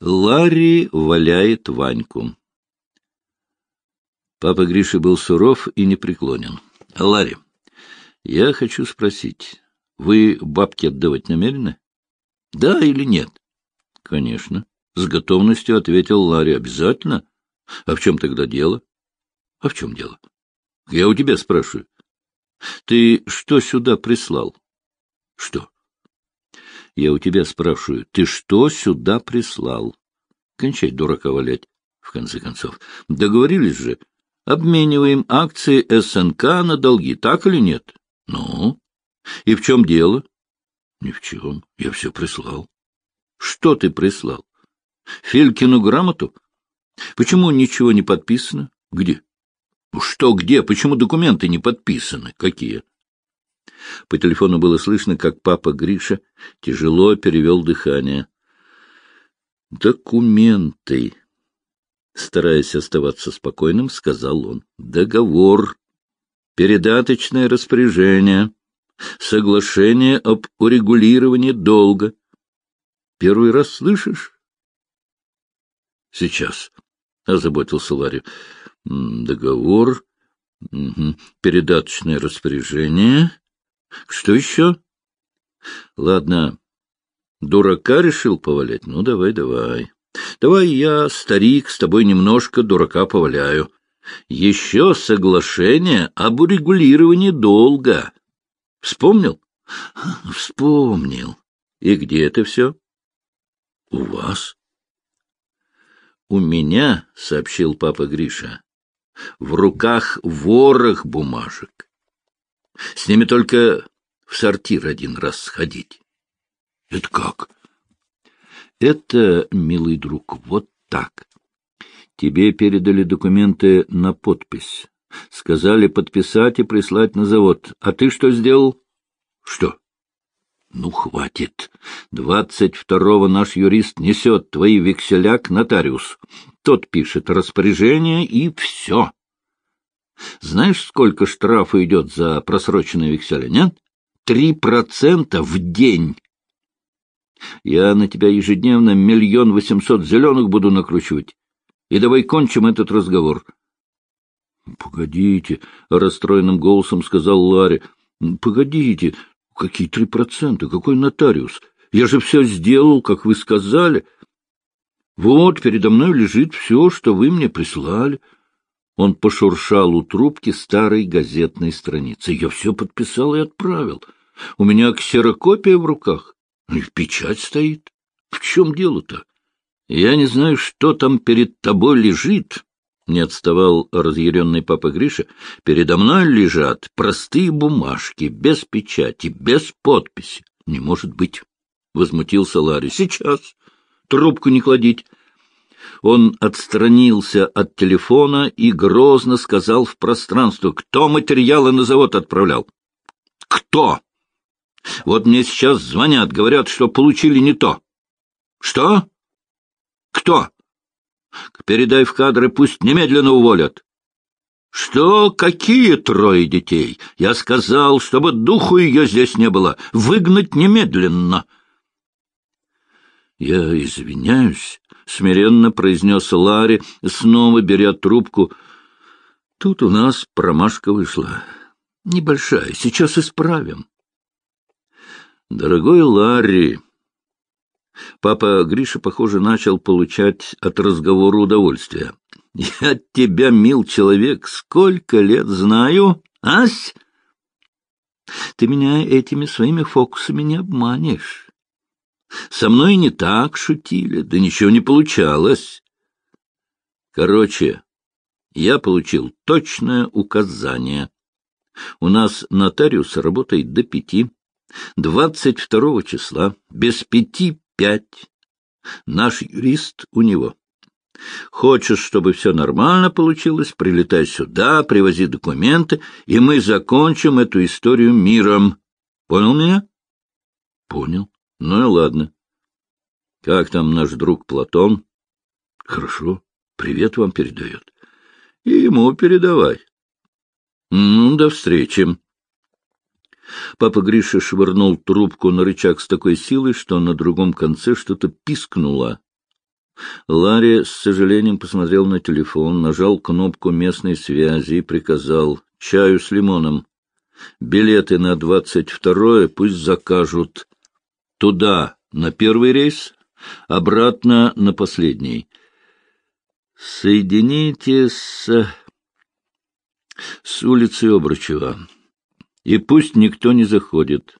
Ларри валяет Ваньку. Папа Гриша был суров и непреклонен. — Ларри, я хочу спросить, вы бабки отдавать намерены? — Да или нет? — Конечно. С готовностью ответил Ларри. — Обязательно? А в чем тогда дело? — А в чем дело? — Я у тебя спрашиваю. — Ты что сюда прислал? — Что? — Я у тебя спрашиваю, ты что сюда прислал? Кончай дурака валять, в конце концов. Договорились же, обмениваем акции СНК на долги, так или нет? Ну? И в чем дело? Ни в чем. Я все прислал. Что ты прислал? Филькину грамоту? Почему ничего не подписано? Где? Что где? Почему документы не подписаны? Какие? По телефону было слышно, как папа Гриша тяжело перевел дыхание. Документы. Стараясь оставаться спокойным, сказал он. Договор. Передаточное распоряжение. Соглашение об урегулировании долга. Первый раз слышишь? Сейчас, — озаботился Ларри. Договор, угу. передаточное распоряжение. Что еще? Ладно, Дурака решил повалять? Ну, давай, давай. Давай я, старик, с тобой немножко дурака поваляю. Еще соглашение об урегулировании долга. Вспомнил? Вспомнил. И где это все? У вас. У меня, — сообщил папа Гриша, — в руках ворох бумажек. С ними только в сортир один раз сходить. — Это как? — Это, милый друг, вот так. Тебе передали документы на подпись. Сказали подписать и прислать на завод. А ты что сделал? — Что? — Ну, хватит. Двадцать второго наш юрист несет твои векселя к нотариус. Тот пишет распоряжение, и все. Знаешь, сколько штрафа идет за просроченные векселя, нет? Три процента в день. Я на тебя ежедневно миллион восемьсот зеленых буду накручивать. И давай кончим этот разговор. — Погодите, — расстроенным голосом сказал Ларри. — Погодите, какие три процента? Какой нотариус? Я же все сделал, как вы сказали. Вот передо мной лежит все, что вы мне прислали. Он пошуршал у трубки старой газетной страницы. Я все подписал и отправил. У меня ксерокопия в руках. И печать стоит. В чем дело-то? Я не знаю, что там перед тобой лежит, — не отставал разъяренный папа Гриша. Передо мной лежат простые бумажки, без печати, без подписи. Не может быть, — возмутился Ларри. Сейчас. Трубку не кладить. Он отстранился от телефона и грозно сказал в пространство, кто материалы на завод отправлял. «Кто?» Вот мне сейчас звонят, говорят, что получили не то. Что? Кто? Передай в кадры, пусть немедленно уволят. Что? Какие трое детей? Я сказал, чтобы духу ее здесь не было. Выгнать немедленно. Я извиняюсь, — смиренно произнес Ларри, снова беря трубку. Тут у нас промашка вышла. Небольшая, сейчас исправим. Дорогой Ларри, папа Гриша, похоже, начал получать от разговора удовольствие. Я тебя, мил человек, сколько лет знаю, ась? Ты меня этими своими фокусами не обманешь. Со мной не так шутили, да ничего не получалось. Короче, я получил точное указание. У нас нотариус работает до пяти. Двадцать второго числа, без пяти пять. Наш юрист у него. Хочешь, чтобы все нормально получилось, прилетай сюда, привози документы, и мы закончим эту историю миром. Понял меня? Понял. Ну и ладно. Как там наш друг Платон? Хорошо. Привет вам передает. И ему передавай. Ну, до встречи. Папа Гриша швырнул трубку на рычаг с такой силой, что на другом конце что-то пискнуло. Ларри с сожалением посмотрел на телефон, нажал кнопку местной связи и приказал «Чаю с лимоном». Билеты на двадцать второе пусть закажут. Туда на первый рейс, обратно на последний. Соедините с... с улицы Обручева. И пусть никто не заходит.